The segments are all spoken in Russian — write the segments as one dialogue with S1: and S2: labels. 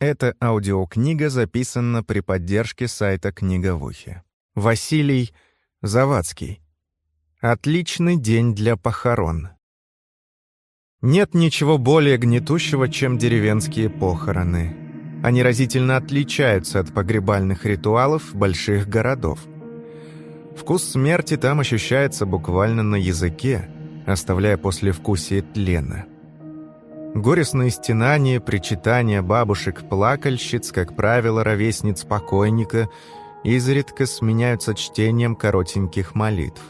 S1: Эта аудиокнига записана при поддержке сайта Книговухи. Василий Завадский. Отличный день для похорон. Нет ничего более гнетущего, чем деревенские похороны. Они разительно отличаются от погребальных ритуалов больших городов. Вкус смерти там ощущается буквально на языке, оставляя послевкусие тлена. Горестные стенания, причитания бабушек-плакальщиц, как правило, ровесниц покойника, изредка сменяются чтением коротеньких молитв.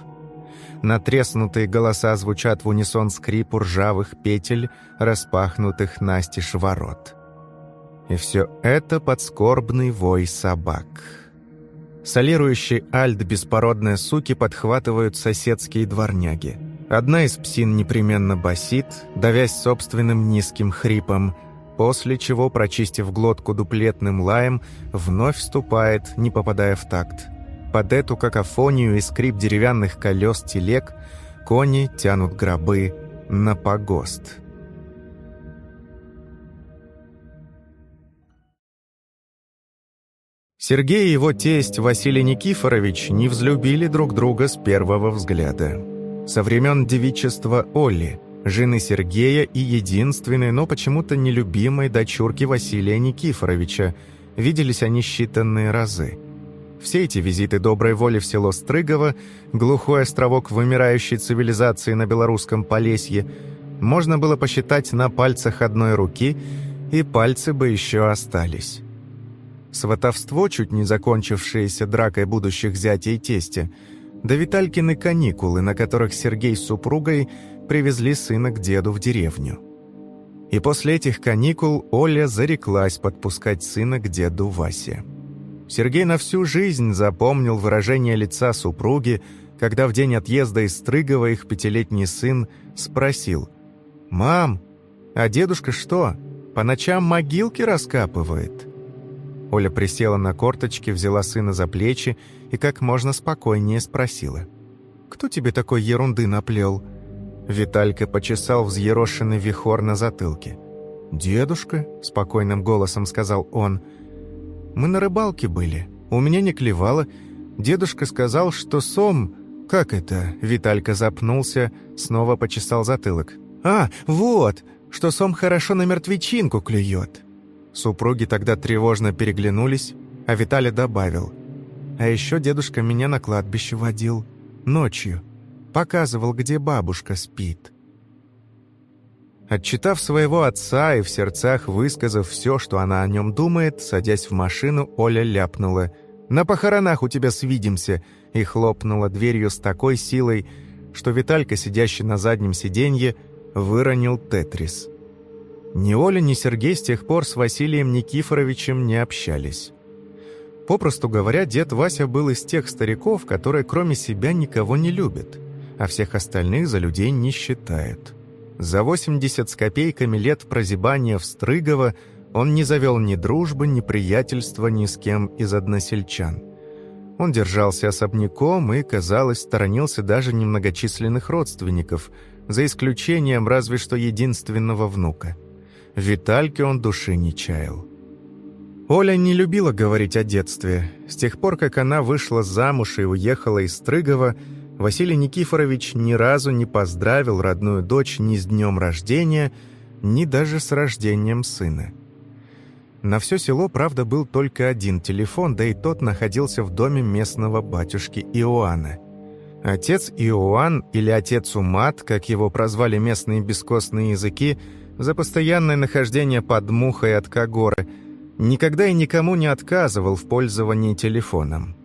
S1: Натреснутые голоса звучат в унисон скрипу ржавых петель, распахнутых настежь ворот. И все это под скорбный вой собак. Солирующий альт беспородные суки подхватывают соседские дворняги – Одна из псин непременно басит, давясь собственным низким хрипом, после чего, прочистив глотку дуплетным лаем, вновь вступает, не попадая в такт. Под эту какофонию и скрип деревянных колес телег кони тянут гробы на погост. Сергей и его тесть Василий Никифорович не взлюбили друг друга с первого взгляда со времен девичества Олли, жены Сергея и единственной, но почему-то нелюбимой дочурки Василия Никифоровича. Виделись они считанные разы. Все эти визиты доброй воли в село Стрыгово, глухой островок вымирающей цивилизации на белорусском Полесье, можно было посчитать на пальцах одной руки, и пальцы бы еще остались. Сватовство, чуть не закончившееся дракой будущих зятей и тестя, да Виталькины каникулы, на которых Сергей с супругой привезли сына к деду в деревню. И после этих каникул Оля зареклась подпускать сына к деду Васе. Сергей на всю жизнь запомнил выражение лица супруги, когда в день отъезда из Стрыгова их пятилетний сын спросил «Мам, а дедушка что, по ночам могилки раскапывает?» Оля присела на корточки, взяла сына за плечи и как можно спокойнее спросила. «Кто тебе такой ерунды наплел?» Виталька почесал взъерошенный вихор на затылке. «Дедушка», — спокойным голосом сказал он, — «мы на рыбалке были, у меня не клевало. Дедушка сказал, что сом...» «Как это?» — Виталька запнулся, снова почесал затылок. «А, вот, что сом хорошо на мертвечинку клюет». Супруги тогда тревожно переглянулись, а Виталий добавил. «А еще дедушка меня на кладбище водил. Ночью. Показывал, где бабушка спит». Отчитав своего отца и в сердцах высказав все, что она о нем думает, садясь в машину, Оля ляпнула «На похоронах у тебя свидимся!» и хлопнула дверью с такой силой, что Виталька, сидящий на заднем сиденье, выронил тетрис. Ни Оля, ни Сергей с тех пор с Василием Никифоровичем не общались. Попросту говоря, дед Вася был из тех стариков, которые кроме себя никого не любят, а всех остальных за людей не считает. За 80 с копейками лет прозябания в Стрыгово он не завел ни дружбы, ни приятельства ни с кем из односельчан. Он держался особняком и, казалось, сторонился даже немногочисленных родственников, за исключением разве что единственного внука – Витальке он души не чаял. Оля не любила говорить о детстве. С тех пор, как она вышла замуж и уехала из Стрыгова, Василий Никифорович ни разу не поздравил родную дочь ни с днем рождения, ни даже с рождением сына. На все село, правда, был только один телефон, да и тот находился в доме местного батюшки Иоанна. Отец Иоанн, или отец Умат, как его прозвали местные бескостные языки, за постоянное нахождение под мухой от Кагоры, никогда и никому не отказывал в пользовании телефоном.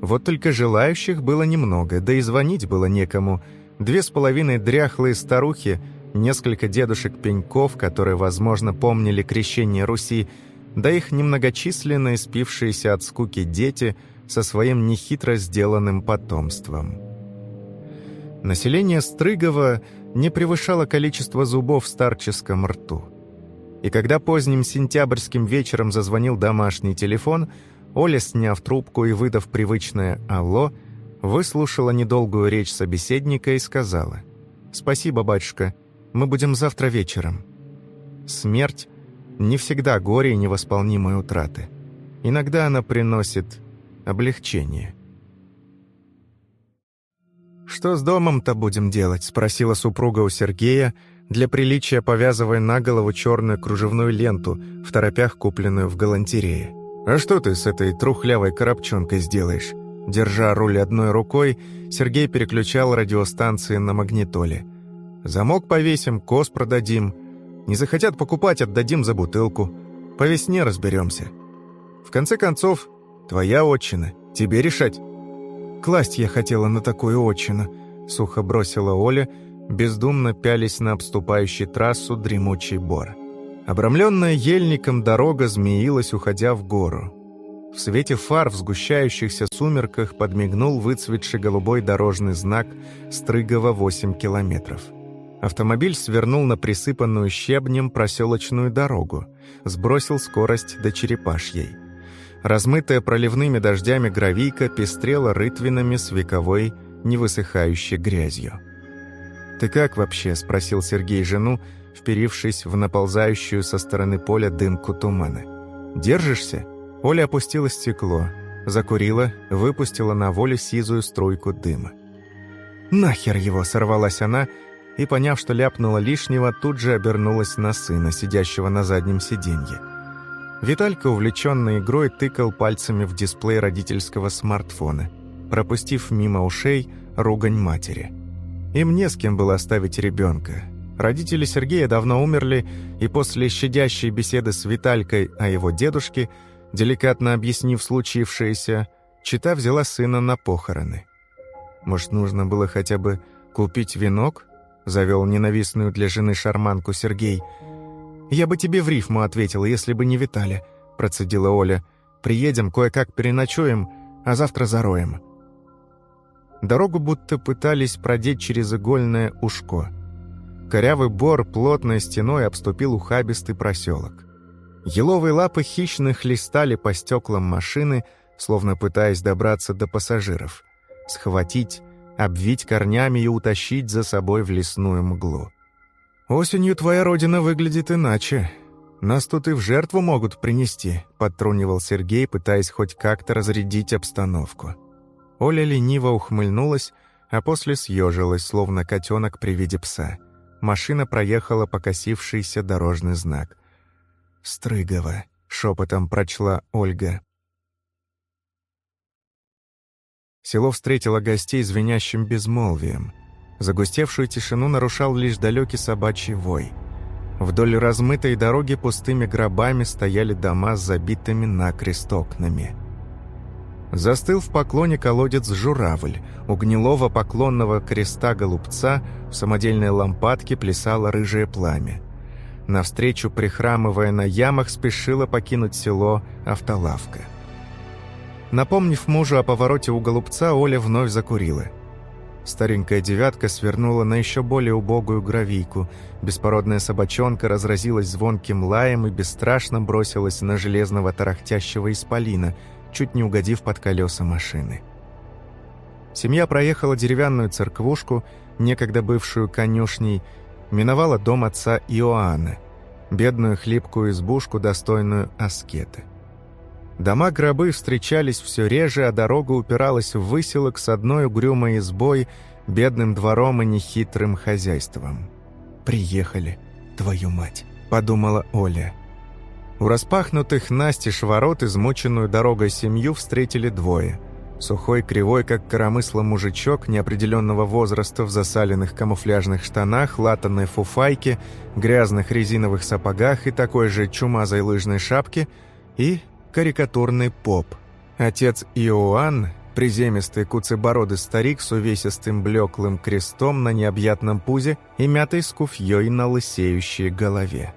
S1: Вот только желающих было немного, да и звонить было некому. Две с половиной дряхлые старухи, несколько дедушек-пеньков, которые, возможно, помнили крещение Руси, да их немногочисленные спившиеся от скуки дети со своим нехитро сделанным потомством. Население Стрыгова – не превышало количество зубов в старческом рту. И когда поздним сентябрьским вечером зазвонил домашний телефон, Оля, сняв трубку и выдав привычное «Алло», выслушала недолгую речь собеседника и сказала «Спасибо, батюшка, мы будем завтра вечером». Смерть Не всегда горе и невосполнимые утраты. Иногда она приносит облегчение. «Что с домом-то будем делать?» — спросила супруга у Сергея, для приличия повязывая на голову черную кружевную ленту, в торопях купленную в галантерее. «А что ты с этой трухлявой коробчонкой сделаешь?» Держа руль одной рукой, Сергей переключал радиостанции на магнитоле. «Замок повесим, коз продадим. Не захотят покупать, отдадим за бутылку. По весне разберемся. В конце концов, твоя отчина, тебе решать». «Класть я хотела на такую отчину», — сухо бросила Оля, бездумно пялись на обступающий трассу дремучий бор. Обрамленная ельником дорога змеилась, уходя в гору. В свете фар в сгущающихся сумерках подмигнул выцветший голубой дорожный знак «Стрыгово 8 километров». Автомобиль свернул на присыпанную щебнем проселочную дорогу, сбросил скорость до черепашьей. Размытая проливными дождями гравийка пестрела рытвинами с вековой, невысыхающей грязью. «Ты как вообще?» – спросил Сергей жену, вперившись в наползающую со стороны поля дымку тумана. «Держишься?» Оля опустила стекло, закурила, выпустила на волю сизую струйку дыма. «Нахер его!» – сорвалась она, и, поняв, что ляпнула лишнего, тут же обернулась на сына, сидящего на заднем сиденье. Виталька, увлеченный игрой, тыкал пальцами в дисплей родительского смартфона, пропустив мимо ушей ругань матери – им не с кем было оставить ребенка. Родители Сергея давно умерли, и после щадящей беседы с Виталькой о его дедушке, деликатно объяснив случившееся, Чита взяла сына на похороны. Может, нужно было хотя бы купить венок? Завел ненавистную для жены шарманку Сергей. «Я бы тебе в рифму ответила, если бы не Виталя», процедила Оля. «Приедем, кое-как переночуем, а завтра зароем». Дорогу будто пытались продеть через игольное ушко. Корявый бор плотной стеной обступил ухабистый проселок. Еловые лапы хищно хлестали по стеклам машины, словно пытаясь добраться до пассажиров. Схватить, обвить корнями и утащить за собой в лесную мглу. «Осенью твоя родина выглядит иначе. Нас тут и в жертву могут принести», — подтрунивал Сергей, пытаясь хоть как-то разрядить обстановку. Оля лениво ухмыльнулась, а после съежилась, словно котенок при виде пса. Машина проехала покосившийся дорожный знак. «Стрыгово», — шепотом прочла Ольга. Село встретило гостей звенящим безмолвием. Загустевшую тишину нарушал лишь далекий собачий вой. Вдоль размытой дороги пустыми гробами стояли дома с забитыми накрест окнами. Застыл в поклоне колодец журавль. У гнилого поклонного креста голубца в самодельной лампадке плясало рыжее пламя. Навстречу, прихрамывая на ямах, спешила покинуть село автолавка. Напомнив мужу о повороте у голубца, Оля вновь закурила. Старенькая девятка свернула на еще более убогую гравийку. Беспородная собачонка разразилась звонким лаем и бесстрашно бросилась на железного тарахтящего исполина – чуть не угодив под колеса машины. Семья проехала деревянную церквушку, некогда бывшую конюшней, миновала дом отца Иоанна, бедную хлипкую избушку, достойную аскеты. Дома-гробы встречались все реже, а дорога упиралась в выселок с одной угрюмой избой, бедным двором и нехитрым хозяйством. «Приехали, твою мать», — подумала Оля. У распахнутых настежь ворот измученную дорогой семью встретили двое. Сухой, кривой, как коромысло мужичок неопределенного возраста в засаленных камуфляжных штанах, латанной фуфайке, грязных резиновых сапогах и такой же чумазой лыжной шапке, и карикатурный поп. Отец Иоанн, приземистый куцебородый старик с увесистым блеклым крестом на необъятном пузе и мятой скуфьей на лысеющей голове.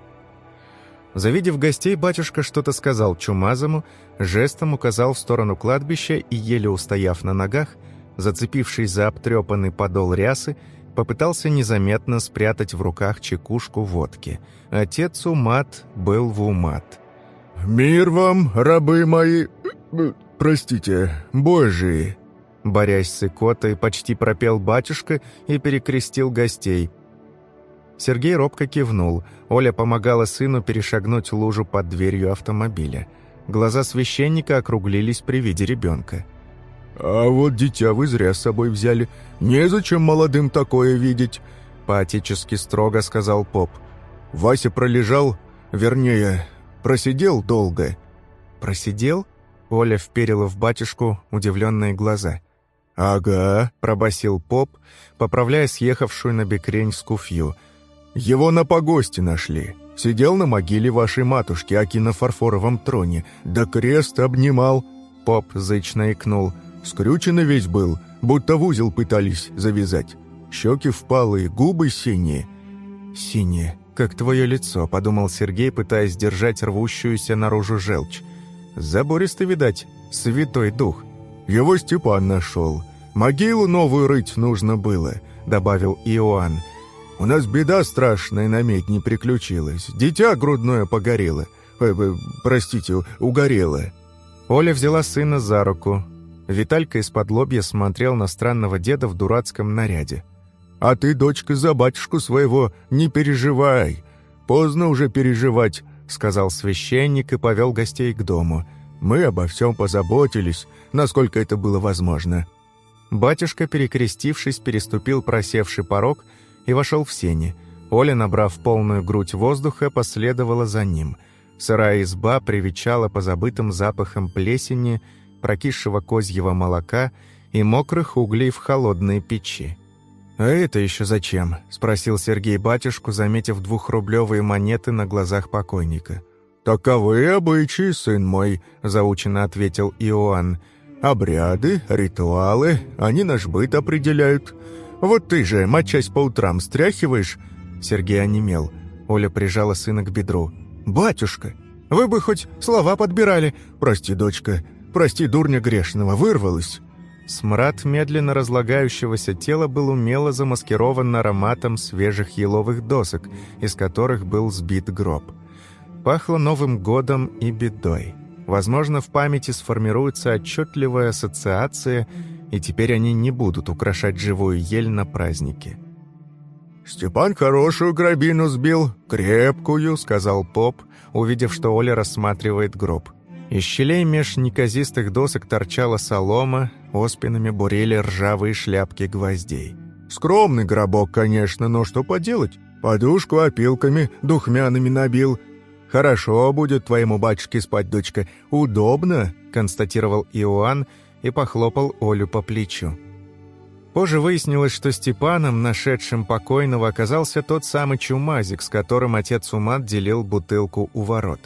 S1: Завидев гостей, батюшка что-то сказал Чумазому, жестом указал в сторону кладбища и, еле устояв на ногах, зацепившись за обтрепанный подол рясы, попытался незаметно спрятать в руках чекушку водки. Отец Умат был в Умат.
S2: «Мир вам, рабы мои... простите, божии!»
S1: Борясь с икотой, почти пропел батюшка и перекрестил гостей. Сергей робко кивнул. Оля помогала сыну перешагнуть лужу под дверью автомобиля. Глаза священника округлились при виде ребенка.
S2: «А вот дитя вы зря с собой взяли. Незачем молодым такое видеть», — поотечески строго сказал поп. «Вася пролежал, вернее, просидел долго».
S1: «Просидел?» — Оля вперила в батюшку удивленные глаза.
S2: «Ага», —
S1: пробасил поп, поправляя съехавшую на бекрень скуфью.
S2: «Его на погосте нашли. Сидел на могиле вашей матушки, аки на фарфоровом троне, да крест обнимал».
S1: Поп зычно икнул.
S2: Скрюченный весь был, будто в узел пытались завязать. Щеки впалые, губы синие.
S1: «Синие, как твое лицо», — подумал Сергей, пытаясь держать рвущуюся наружу желчь. «Забористый, видать, святой дух».
S2: «Его Степан нашел. Могилу новую рыть нужно было», — добавил Иоанн. «У нас беда страшная на медне приключилась. Дитя грудное погорело. Э, э, простите, угорело».
S1: Оля взяла сына за руку. Виталька из-под лобья смотрел на странного деда в дурацком наряде.
S2: «А ты, дочка, за батюшку своего не переживай. Поздно уже переживать», — сказал священник и повел гостей к дому. Мы обо всем позаботились, насколько это было возможно».
S1: Батюшка, перекрестившись, переступил просевший порог и вошел в сени. Оля, набрав полную грудь воздуха, последовала за ним. Сырая изба привечала по забытым запахам плесени, прокисшего козьего молока и мокрых углей в холодные печи. «А это еще зачем?» — спросил Сергей батюшку, заметив двухрублевые монеты на глазах покойника.
S2: «Таковы обычаи, сын мой», — заученно ответил Иоанн. «Обряды, ритуалы, они наш быт определяют. Вот ты же, мочась по утрам, стряхиваешь?»
S1: Сергей онемел. Оля прижала сына к бедру. «Батюшка, вы бы хоть слова подбирали. Прости, дочка, прости, дурня грешного, вырвалась». Смрад медленно разлагающегося тела был умело замаскирован ароматом свежих еловых досок, из которых был сбит гроб. Пахло Новым годом и бедой. Возможно, в памяти сформируется отчетливая ассоциация, и теперь они не будут украшать живую ель на празднике.
S2: «Степан хорошую гробину сбил, крепкую», — сказал поп, увидев, что Оля рассматривает гроб.
S1: Из щелей меж неказистых досок торчала солома, оспинами бурели ржавые шляпки гвоздей.
S2: «Скромный гробок, конечно, но что поделать? Подушку опилками духмяными набил, «Хорошо будет твоему батюшке спать, дочка. Удобно», — констатировал Иоанн и похлопал Олю по плечу.
S1: Позже выяснилось, что Степаном, нашедшим покойного, оказался тот самый чумазик, с которым отец Умат делил бутылку у ворот.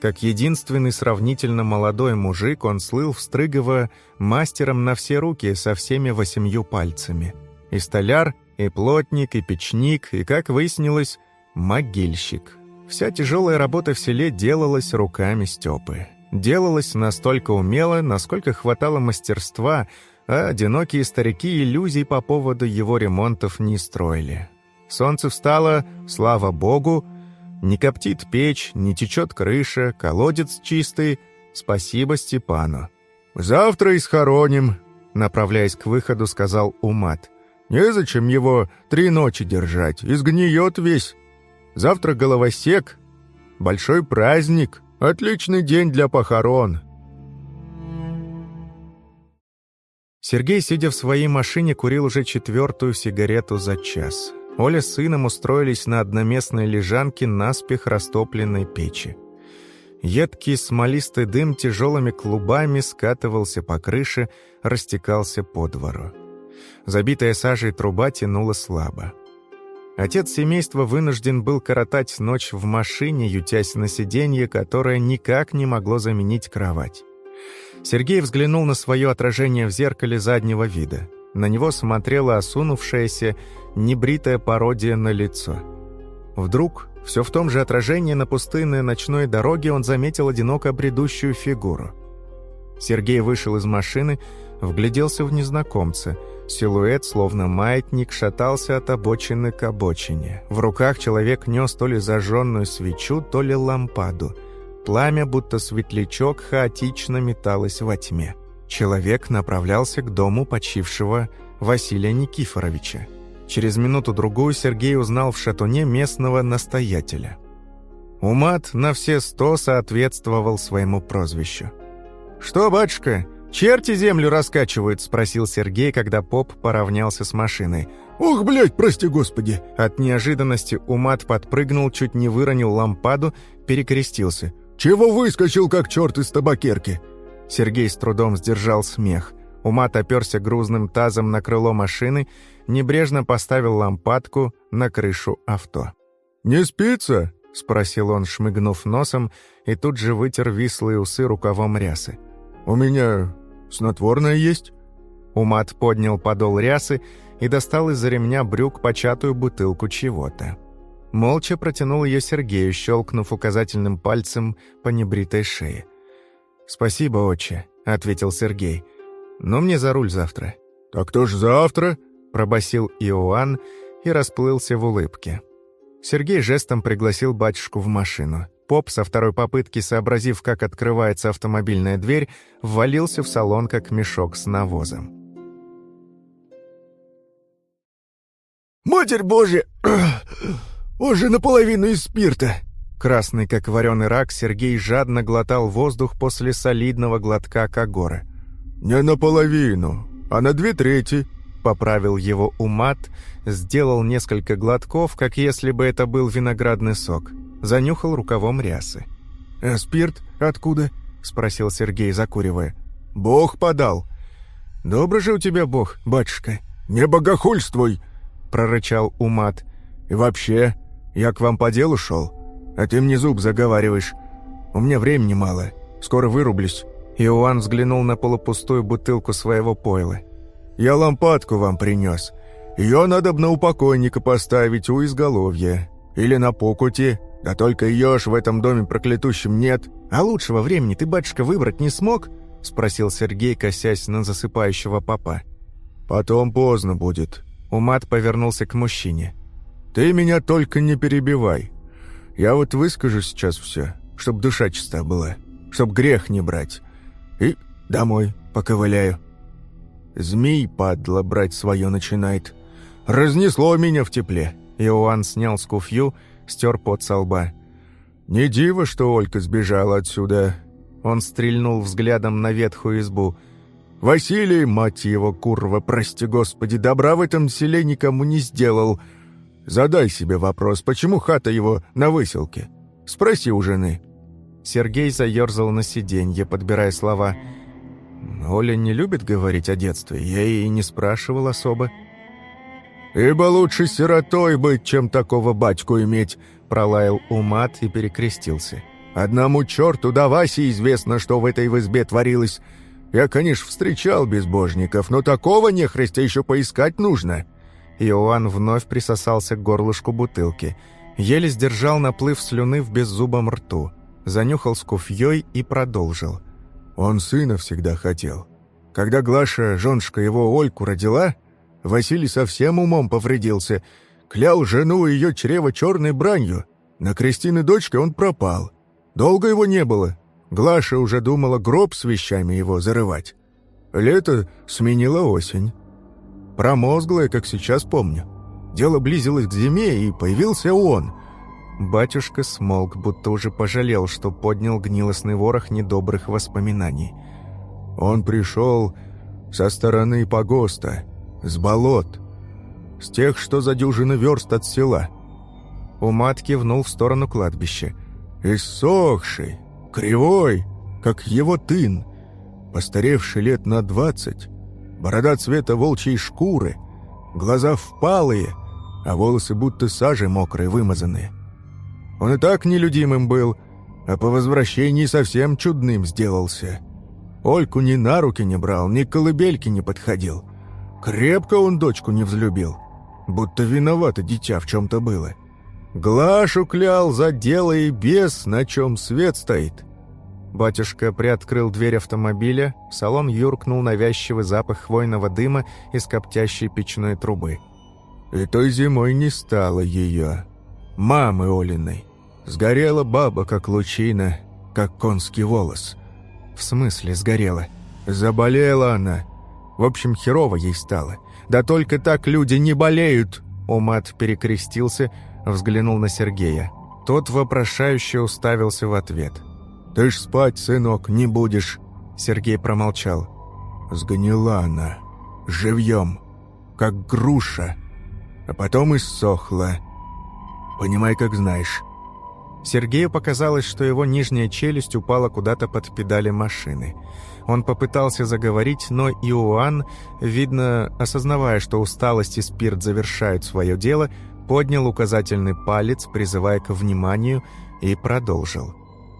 S1: Как единственный сравнительно молодой мужик, он слыл в Стрыгово мастером на все руки со всеми восемью пальцами. И столяр, и плотник, и печник, и, как выяснилось, могильщик. Вся тяжелая работа в селе делалась руками Степы. Делалась настолько умело, насколько хватало мастерства, а одинокие старики иллюзий по поводу его ремонтов не строили. Солнце встало, слава богу, не коптит печь, не течет крыша, колодец чистый. Спасибо Степану.
S2: «Завтра и схороним», —
S1: направляясь к выходу, сказал Умат.
S2: «Незачем его три ночи держать, изгниет весь». Завтра головосек. Большой праздник. Отличный день для похорон.
S1: Сергей, сидя в своей машине, курил уже четвертую сигарету за час. Оля с сыном устроились на одноместной лежанке наспех растопленной печи. Едкий смолистый дым тяжелыми клубами скатывался по крыше, растекался по двору. Забитая сажей труба тянула слабо. Отец семейства вынужден был коротать ночь в машине, ютясь на сиденье, которое никак не могло заменить кровать. Сергей взглянул на свое отражение в зеркале заднего вида. На него смотрела осунувшаяся, небритая пародия на лицо. Вдруг, все в том же отражении на пустынной ночной дороге, он заметил одиноко бредущую фигуру. Сергей вышел из машины, вгляделся в незнакомца — Силуэт, словно маятник, шатался от обочины к обочине. В руках человек нес то ли зажженную свечу, то ли лампаду. Пламя, будто светлячок, хаотично металось во тьме. Человек направлялся к дому почившего Василия Никифоровича. Через минуту-другую Сергей узнал в шатуне местного настоятеля. Умат на все сто соответствовал своему прозвищу. «Что, батюшка, черти землю раскачивают?» – спросил Сергей, когда поп поравнялся с машиной.
S2: «Ох, блядь, прости господи!»
S1: От неожиданности Умат подпрыгнул, чуть не выронил лампаду, перекрестился.
S2: «Чего выскочил, как черт из табакерки?»
S1: Сергей с трудом сдержал смех. Умат оперся грузным тазом на крыло машины, небрежно поставил лампадку на крышу авто.
S2: «Не спится?»
S1: — спросил он, шмыгнув носом, и тут же вытер вислые усы рукавом рясы.
S2: «У меня снотворное есть?»
S1: Умат поднял подол рясы и достал из-за ремня брюк початую бутылку чего-то. Молча протянул ее Сергею, щелкнув указательным пальцем по небритой шее. «Спасибо, отче», — ответил Сергей. «Но мне за руль завтра».
S2: «Так кто ж завтра?»
S1: — пробасил Иоанн и расплылся в улыбке. Сергей жестом пригласил батюшку в машину. Поп, со второй попытки сообразив, как открывается автомобильная дверь, ввалился в салон, как мешок с навозом.
S2: «Матерь Божья! Он же наполовину из спирта!»
S1: Красный, как вареный рак, Сергей жадно глотал воздух после солидного глотка Кагора.
S2: «Не наполовину, а на две трети», —
S1: поправил его Умат, сделал несколько глотков, как если бы это был виноградный сок. Занюхал рукавом рясы.
S2: «А спирт откуда?»
S1: — спросил Сергей, закуривая.
S2: «Бог подал».
S1: «Добрый же у тебя Бог, батюшка».
S2: «Не богохульствуй!»
S1: — прорычал Умат.
S2: «И вообще, я к вам по делу шел, а ты мне зуб заговариваешь. У меня времени мало, скоро вырублюсь».
S1: Иоанн взглянул на полупустую бутылку своего пойла.
S2: «Я лампадку вам принес. Ее надо бы на упокойника поставить у изголовья. Или на покуте. Да только ее ж в этом доме проклятущем нет.
S1: А лучшего времени ты, батюшка, выбрать не смог?» — спросил Сергей, косясь на засыпающего папа.
S2: «Потом поздно будет».
S1: Умат повернулся к мужчине.
S2: «Ты меня только не перебивай. Я вот выскажу сейчас все, чтоб душа чиста была, чтоб грех не брать. И домой поковыляю». Змей, падла, брать свое начинает. Разнесло меня в тепле.
S1: Иоанн снял скуфью, стер пот со лба.
S2: «Не диво, что Олька сбежала отсюда».
S1: Он стрельнул взглядом на ветхую избу.
S2: «Василий, мать его, курва, прости господи, добра в этом селе никому не сделал. Задай себе вопрос, почему хата его на выселке? Спроси у жены».
S1: Сергей заерзал на сиденье, подбирая слова. «Оля не любит говорить о детстве, я и не спрашивал особо».
S2: «Ибо лучше сиротой быть, чем такого батьку иметь», —
S1: пролаял Умат и перекрестился.
S2: «Одному черту да Васе известно, что в этой в избе творилось. Я, конечно, встречал безбожников, но такого нехристя еще поискать нужно».
S1: Иоанн вновь присосался к горлышку бутылки. Еле сдержал наплыв слюны в беззубом рту. Занюхал с куфьей и продолжил.
S2: «Он сына всегда хотел. Когда Глаша, женушка его Ольку, родила, Василий совсем умом повредился. Клял жену и ее чрево черной бранью. На Кристины дочке он пропал. Долго его не было. Глаша уже думала гроб с вещами его зарывать. Лето сменила осень. Промозглая, как сейчас помню. Дело близилось к зиме, и появился он.
S1: Батюшка смолк, будто уже пожалел, что поднял гнилостный ворох недобрых воспоминаний.
S2: Он пришел со стороны погоста, с болот, с тех, что за дюжины верст от села.
S1: Умат кивнул в сторону кладбища.
S2: Иссохший, кривой, как его тын, постаревший лет на двадцать, борода цвета волчьей шкуры, глаза впалые, а волосы будто сажей мокрой вымазанные. Он и так нелюдимым был, а по возвращении совсем чудным сделался. Ольку ни на руки не брал, ни к колыбельке не подходил. Крепко он дочку не взлюбил, будто виновато дитя в чем-то было. Глашу клял за дело и без, на чем свет стоит.
S1: Батюшка приоткрыл дверь автомобиля, в салон юркнул навязчивый запах хвойного дыма из коптящей печной трубы.
S2: И той зимой не стало ее, мамы Олиной. Сгорела баба, как лучина, как конский волос.
S1: В смысле сгорела?
S2: Заболела она. В общем, херово ей стало. Да только так люди не болеют.
S1: Омат перекрестился, взглянул на Сергея. Тот вопрошающе уставился в ответ.
S2: «Ты ж спать, сынок, не будешь!»
S1: Сергей промолчал.
S2: «Сгнила она. Живьем. Как груша. А потом иссохла. Понимай, как знаешь».
S1: Сергею показалось, что его нижняя челюсть упала куда-то под педали машины. Он попытался заговорить, но Иоанн, видно, осознавая, что усталость и спирт завершают свое дело, поднял указательный палец, призывая к вниманию, и продолжил.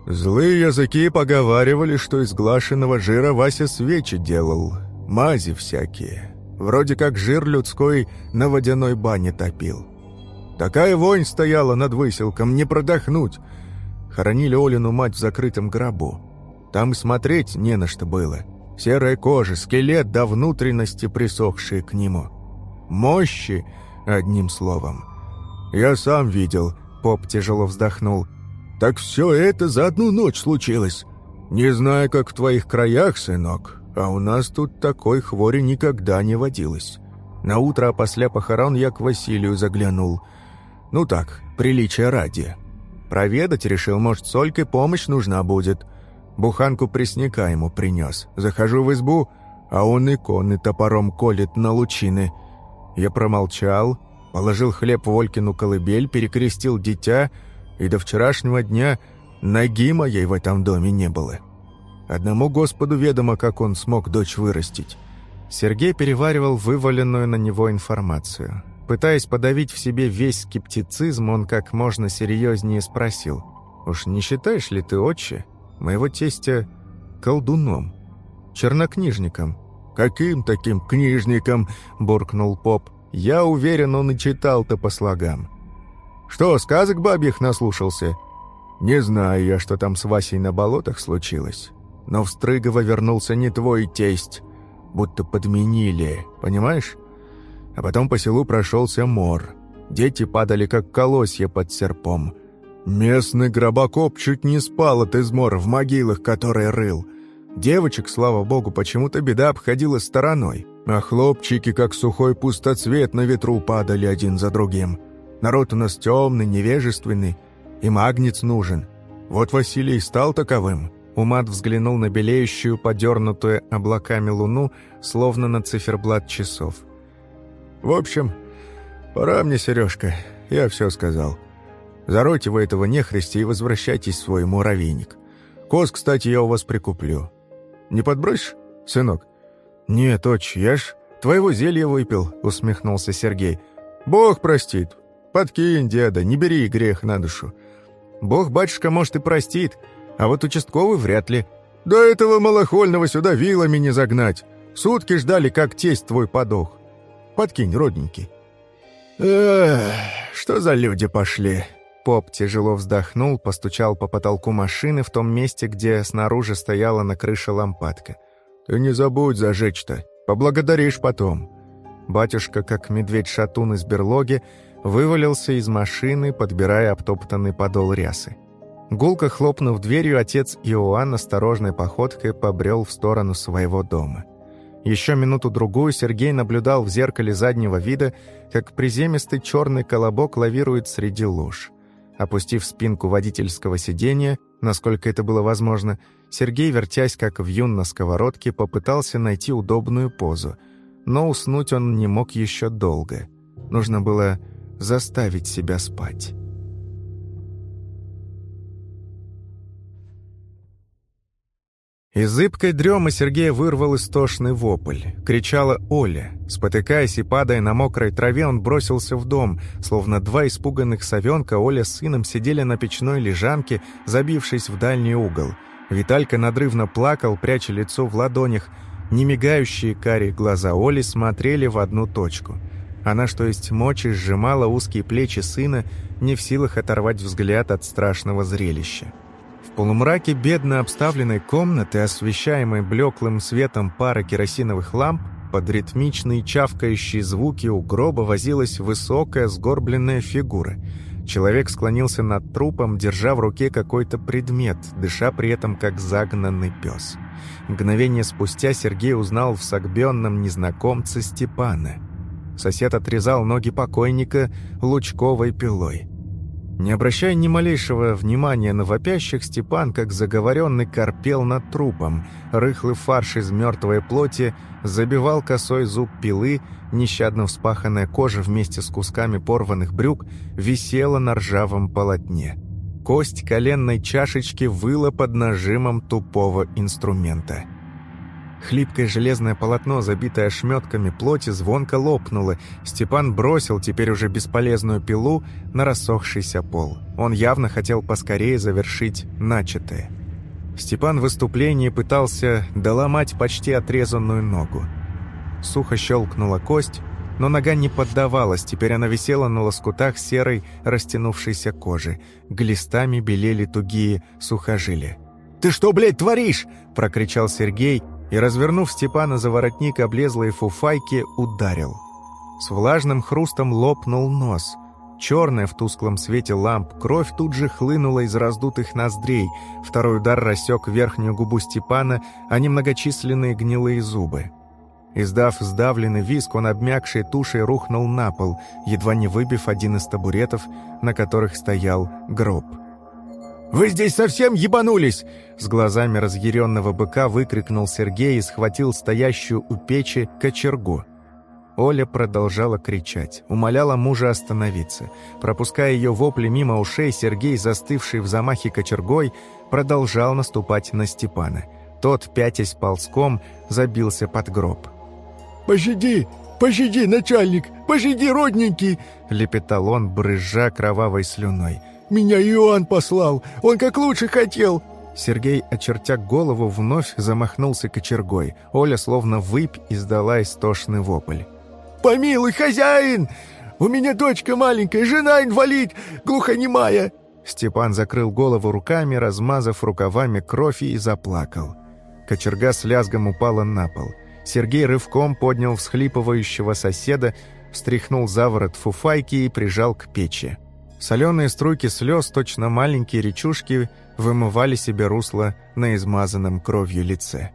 S2: «Злые языки поговаривали, что из глашенного жира Вася свечи делал, мази всякие. Вроде как жир людской на водяной бане топил. Такая вонь стояла над выселком, не продохнуть. Хоронили Олину мать в закрытом гробу. Там смотреть не на что было. Серая кожа, скелет до внутренности, присохшие к нему. Мощи, одним словом. Я сам видел, поп тяжело вздохнул. Так все это за одну ночь случилось. Не знаю, как в твоих краях, сынок, а у нас тут такой хвори никогда не водилось. На утро после похорон я к Василию заглянул — ну так, приличия ради. Проведать решил, может, солькой помощь нужна будет. Буханку пресняка ему принес. Захожу в избу, а он иконы топором колет на лучины. Я промолчал, положил хлеб в Олькину колыбель, перекрестил дитя, и до вчерашнего дня ноги моей в этом доме не было. Одному Господу ведомо, как он смог дочь вырастить. Сергей переваривал вываленную на него информацию. Пытаясь подавить в себе весь скептицизм, он как можно серьезнее спросил. «Уж не считаешь ли ты, отче, моего тестя колдуном, чернокнижником?» «Каким таким книжником?» – буркнул поп. «Я уверен, он и читал-то по слогам». «Что, сказок бабьих наслушался?» «Не знаю я, что там с Васей на болотах случилось. Но в Стрыгово вернулся не твой тесть. Будто подменили, понимаешь? А потом по селу прошелся мор. Дети падали, как колосья под серпом. Местный гробокоп чуть не спал от измора в могилах, которые рыл. Девочек, слава богу, почему-то беда обходила стороной. А хлопчики, как сухой пустоцвет, на ветру падали один за другим. Народ у нас темный, невежественный, и магнец нужен. Вот Василий стал таковым».
S1: Умат взглянул на белеющую, подернутую облаками луну, словно на циферблат часов –
S2: в общем, пора мне, Сережка, я все сказал. Заройте вы этого нехристи и возвращайтесь в свой муравейник. Коз, кстати, я у вас прикуплю. Не подбросишь, сынок?
S1: Нет, отче, я ж твоего зелья выпил, усмехнулся Сергей.
S2: Бог простит. Подкинь, деда, не бери грех на душу.
S1: Бог, батюшка, может, и простит, а вот участковый вряд ли.
S2: До этого малохольного сюда вилами не загнать. Сутки ждали, как тесть твой подох. Подкинь, родненький». «Эх, что за люди пошли?»
S1: Поп тяжело вздохнул, постучал по потолку машины в том месте, где снаружи стояла на крыше лампадка.
S2: «Ты не забудь зажечь-то, поблагодаришь потом».
S1: Батюшка, как медведь-шатун из берлоги, вывалился из машины, подбирая обтоптанный подол рясы. Гулко хлопнув дверью, отец Иоанн осторожной походкой побрел в сторону своего дома. Еще минуту-другую Сергей наблюдал в зеркале заднего вида, как приземистый черный колобок лавирует среди луж. Опустив спинку водительского сиденья, насколько это было возможно, Сергей, вертясь как вьюн на сковородке, попытался найти удобную позу. Но уснуть он не мог еще долго. Нужно было заставить себя спать. Из зыбкой дремы Сергея вырвал истошный вопль. Кричала Оля. Спотыкаясь и падая на мокрой траве, он бросился в дом. Словно два испуганных совенка, Оля с сыном сидели на печной лежанке, забившись в дальний угол. Виталька надрывно плакал, пряча лицо в ладонях. Немигающие карие глаза Оли смотрели в одну точку. Она, что есть мочи, сжимала узкие плечи сына, не в силах оторвать взгляд от страшного зрелища. Полумраке бедно обставленной комнаты, освещаемой блеклым светом пары керосиновых ламп, под ритмичные чавкающие звуки у гроба возилась высокая сгорбленная фигура. Человек склонился над трупом, держа в руке какой-то предмет, дыша при этом как загнанный пес. Мгновение спустя Сергей узнал в согбенном незнакомце Степана. Сосед отрезал ноги покойника лучковой пилой. Не обращая ни малейшего внимания на вопящих, Степан, как заговоренный, корпел над трупом. Рыхлый фарш из мертвой плоти забивал косой зуб пилы, нещадно вспаханная кожа вместе с кусками порванных брюк висела на ржавом полотне. Кость коленной чашечки выла под нажимом тупого инструмента. Хлипкое железное полотно, забитое ошметками плоти, звонко лопнуло. Степан бросил теперь уже бесполезную пилу на рассохшийся пол. Он явно хотел поскорее завершить начатое. Степан в выступлении пытался доломать почти отрезанную ногу. Сухо щелкнула кость, но нога не поддавалась, теперь она висела на лоскутах серой растянувшейся кожи. Глистами белели тугие сухожилия. «Ты что, блядь, творишь?» – прокричал Сергей и, развернув Степана за воротник облезлой фуфайки, ударил. С влажным хрустом лопнул нос. Черная в тусклом свете ламп кровь тут же хлынула из раздутых ноздрей. Второй удар рассек верхнюю губу Степана, а немногочисленные гнилые зубы. Издав сдавленный виск, он обмякшей тушей рухнул на пол, едва не выбив один из табуретов, на которых стоял гроб. «Вы здесь совсем ебанулись!» С глазами разъяренного быка выкрикнул Сергей и схватил стоящую у печи кочергу. Оля продолжала кричать, умоляла мужа остановиться. Пропуская ее вопли мимо ушей, Сергей, застывший в замахе кочергой, продолжал наступать на Степана. Тот, пятясь ползком, забился под гроб.
S2: «Пощади! Пощади, начальник! Пощади, родненький!» — лепетал он, брызжа кровавой слюной. «Меня Иоанн послал! Он как лучше хотел!»
S1: Сергей, очертя голову, вновь замахнулся кочергой. Оля, словно выпь, издала истошный вопль.
S2: «Помилуй, хозяин! У меня дочка маленькая, жена инвалид, глухонемая!»
S1: Степан закрыл голову руками, размазав рукавами кровь и заплакал. Кочерга с лязгом упала на пол. Сергей рывком поднял всхлипывающего соседа, встряхнул за ворот фуфайки и прижал к печи. Соленые струйки слез, точно маленькие речушки, вымывали себе русло на измазанном кровью лице.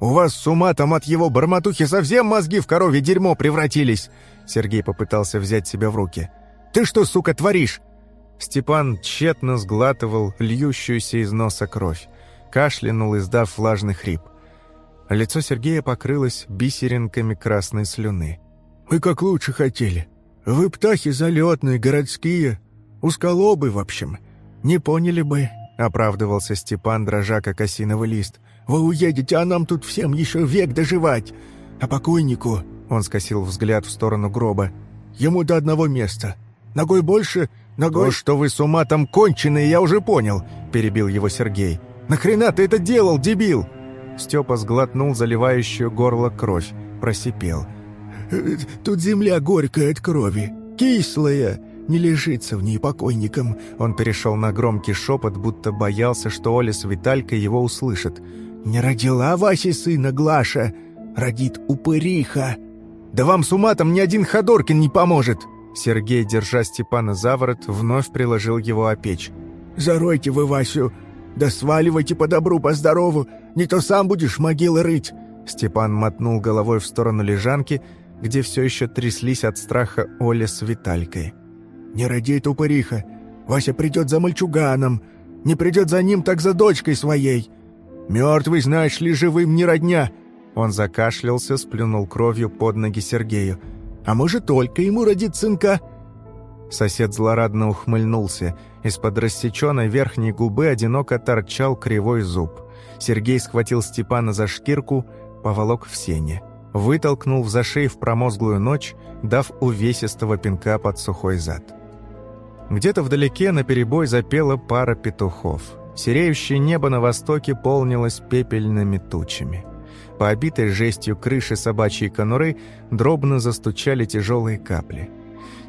S1: «У вас с ума там от его бормотухи совсем мозги в корове дерьмо превратились!» Сергей попытался взять себя в руки. «Ты что, сука, творишь?» Степан тщетно сглатывал льющуюся из носа кровь. Кашлянул, издав влажный хрип. Лицо Сергея покрылось бисеринками красной слюны.
S2: «Мы как лучше хотели. Вы птахи залетные, городские, усколобы, в общем. Не поняли бы», — оправдывался Степан, дрожа как осиновый лист. «Вы уедете, а нам тут всем еще век доживать. А покойнику...» — он скосил взгляд в сторону гроба. «Ему до одного места. Ногой больше, ногой...»
S1: «То, что вы с ума там конченые, я уже понял», — перебил его Сергей. «Нахрена ты это делал, дебил?» Степа сглотнул заливающую горло кровь, просипел.
S2: «Тут земля горькая от крови, кислая, не лежится в ней покойником».
S1: Он перешел на громкий шепот, будто боялся, что Оля с Виталькой его услышат.
S2: «Не родила Васи сына Глаша, родит упыриха».
S1: «Да вам с ума там ни один Ходоркин не поможет!» Сергей, держа Степана за ворот, вновь приложил его о.
S2: «Заройте вы Васю, да сваливайте по добру, по здорову, не то сам будешь могилы рыть!»
S1: Степан мотнул головой в сторону лежанки, где все еще тряслись от страха Оля с Виталькой.
S2: «Не роди тупыриха! Вася придет за мальчуганом! Не придет за ним, так за дочкой своей! Мертвый, знаешь ли, живым не родня!»
S1: Он закашлялся, сплюнул кровью под ноги Сергею.
S2: «А может, только ему родит сынка?»
S1: Сосед злорадно ухмыльнулся. Из-под рассеченной верхней губы одиноко торчал кривой зуб. Сергей схватил Степана за шкирку, поволок в сене. Вытолкнул в зашей в промозглую ночь, дав увесистого пинка под сухой зад. Где-то вдалеке наперебой запела пара петухов. Сереющее небо на востоке полнилось пепельными тучами. По обитой жестью крыши собачьей конуры дробно застучали тяжелые капли.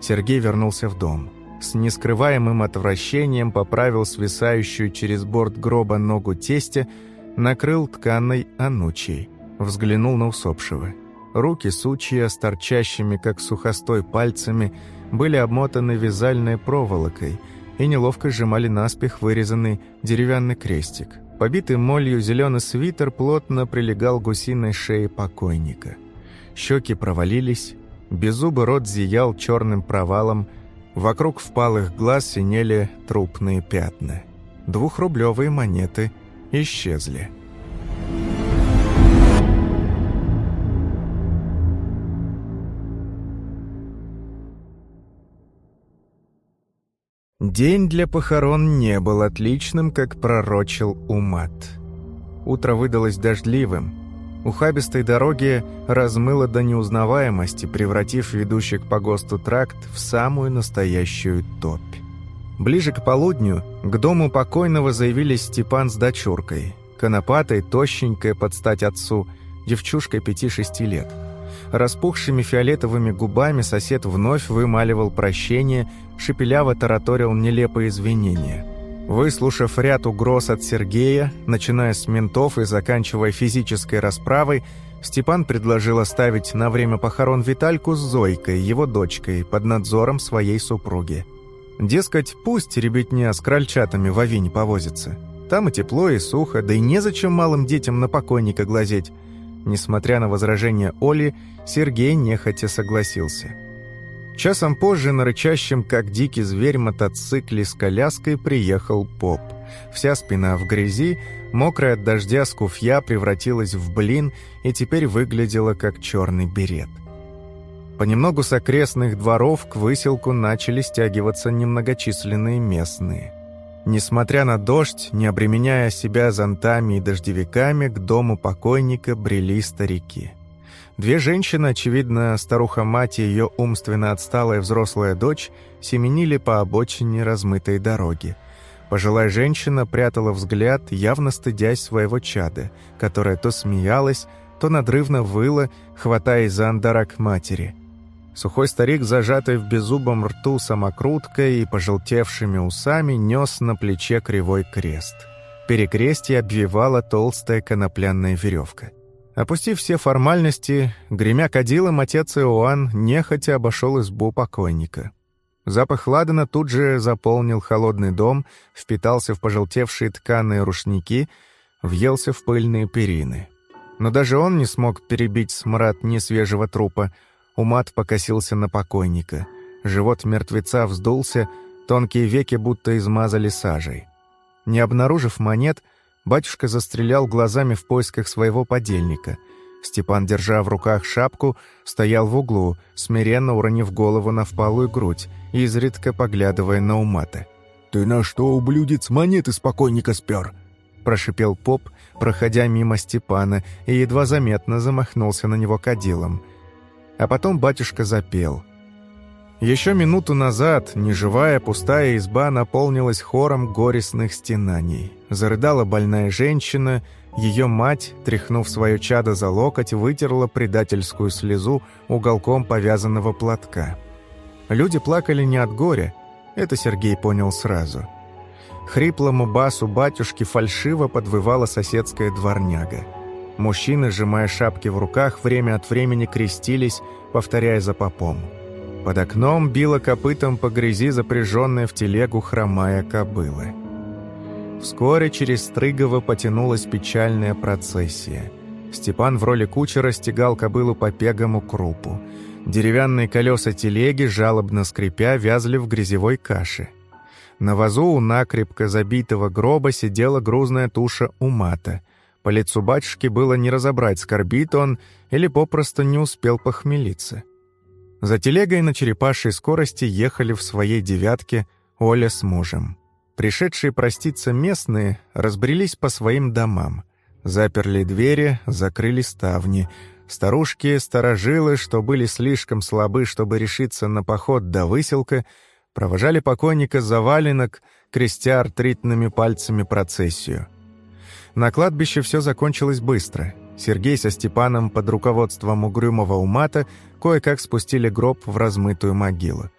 S1: Сергей вернулся в дом. С нескрываемым отвращением поправил свисающую через борт гроба ногу тестя, накрыл тканой анучей, взглянул на усопшего. Руки сучья с торчащими, как сухостой, пальцами были обмотаны вязальной проволокой и неловко сжимали наспех вырезанный деревянный крестик. Побитый молью зеленый свитер плотно прилегал к гусиной шее покойника. Щеки провалились, беззубый рот зиял черным провалом, вокруг впалых глаз синели трупные пятна. Двухрублевые монеты исчезли. День для похорон не был отличным, как пророчил Умат. Утро выдалось дождливым. Ухабистой дороги размыло до неузнаваемости, превратив ведущий к погосту тракт в самую настоящую топь. Ближе к полудню к дому покойного заявились Степан с дочуркой, конопатой, тощенькая под стать отцу, девчушкой пяти-шести лет – Распухшими фиолетовыми губами сосед вновь вымаливал прощение, шепеляво тараторил нелепые извинения. Выслушав ряд угроз от Сергея, начиная с ментов и заканчивая физической расправой, Степан предложил оставить на время похорон Витальку с Зойкой, его дочкой, под надзором своей супруги. Дескать, пусть ребятня с крольчатами в Авине повозится. Там и тепло, и сухо, да и незачем малым детям на покойника глазеть. Несмотря на возражения Оли, Сергей нехотя согласился. Часом позже на рычащем, как дикий зверь, мотоцикле с коляской приехал поп. Вся спина в грязи, мокрая от дождя скуфья превратилась в блин и теперь выглядела как черный берет. Понемногу с окрестных дворов к выселку начали стягиваться немногочисленные местные. Несмотря на дождь, не обременяя себя зонтами и дождевиками, к дому покойника брели старики. Две женщины, очевидно, старуха-мать и ее умственно отсталая взрослая дочь, семенили по обочине размытой дороги. Пожилая женщина прятала взгляд, явно стыдясь своего чада, которая то смеялась, то надрывно выла, хватаясь за андарак матери – Сухой старик, зажатый в беззубом рту самокруткой и пожелтевшими усами, нес на плече кривой крест. Перекрестие обвивала толстая конопляная веревка. Опустив все формальности, гремя кадилом, отец Иоанн нехотя обошел избу покойника. Запах ладана тут же заполнил холодный дом, впитался в пожелтевшие тканые рушники, въелся в пыльные перины. Но даже он не смог перебить смрад несвежего трупа — Умат покосился на покойника. Живот мертвеца вздулся, тонкие веки будто измазали сажей. Не обнаружив монет, батюшка застрелял глазами в поисках своего подельника. Степан, держа в руках шапку, стоял в углу, смиренно уронив голову на впалую грудь, изредка поглядывая на Умата.
S2: «Ты на что, ублюдец, монеты с покойника спер?»
S1: прошипел поп, проходя мимо Степана, и едва заметно замахнулся на него кадилом – а потом батюшка запел. Еще минуту назад неживая пустая изба наполнилась хором горестных стенаний. Зарыдала больная женщина, ее мать, тряхнув свое чадо за локоть, вытерла предательскую слезу уголком повязанного платка. Люди плакали не от горя, это Сергей понял сразу. Хриплому басу батюшки фальшиво подвывала соседская дворняга. Мужчины, сжимая шапки в руках, время от времени крестились, повторяя за попом. Под окном била копытом по грязи запряженная в телегу хромая кобыла. Вскоре через Стрыгово потянулась печальная процессия. Степан в роли кучера стегал кобылу по пегому крупу. Деревянные колеса телеги, жалобно скрипя, вязли в грязевой каше. На вазу у накрепко забитого гроба сидела грузная туша умата — по лицу батюшки было не разобрать, скорбит он или попросту не успел похмелиться. За телегой на черепашьей скорости ехали в своей «девятке» Оля с мужем. Пришедшие проститься местные разбрелись по своим домам. Заперли двери, закрыли ставни. Старушки, старожилы, что были слишком слабы, чтобы решиться на поход до выселка, провожали покойника за валенок, крестя артритными пальцами процессию — на кладбище все закончилось быстро. Сергей со Степаном под руководством угрюмого умата кое-как спустили гроб в размытую могилу.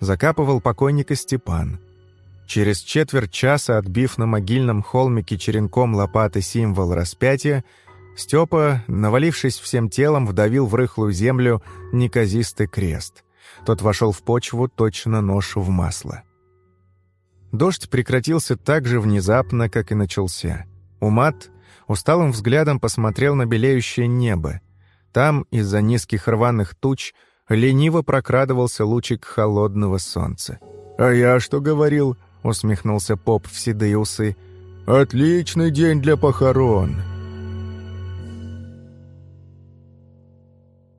S1: Закапывал покойника Степан. Через четверть часа, отбив на могильном холмике черенком лопаты символ распятия, Степа, навалившись всем телом, вдавил в рыхлую землю неказистый крест. Тот вошел в почву, точно нож в масло. Дождь прекратился так же внезапно, как и начался. Умат усталым взглядом посмотрел на белеющее небо. Там, из-за низких рваных туч, Лениво прокрадывался лучик холодного солнца.
S2: «А я что говорил?»
S1: — усмехнулся поп в седые усы.
S2: «Отличный день для похорон!»